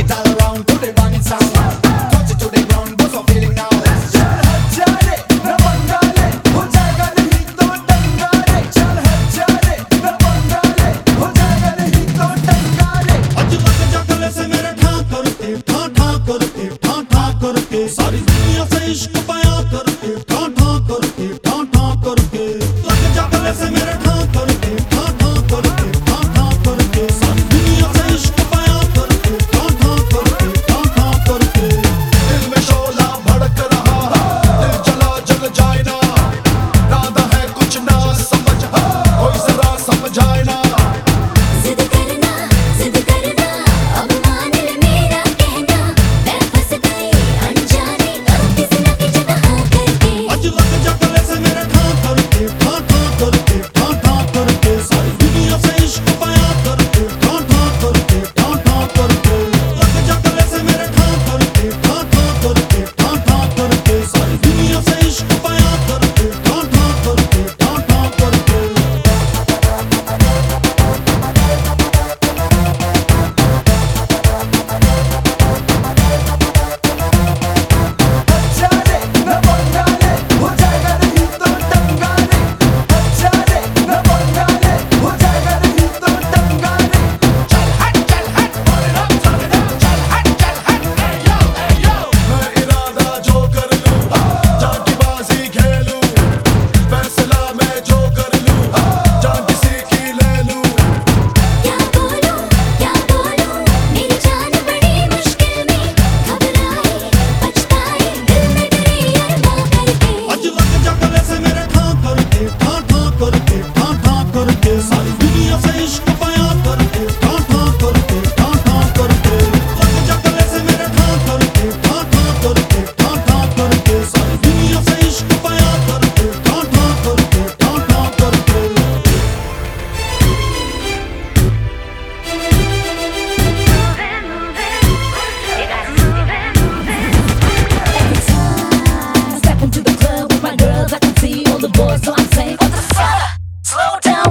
it. All around to the banging sound.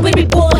we be born.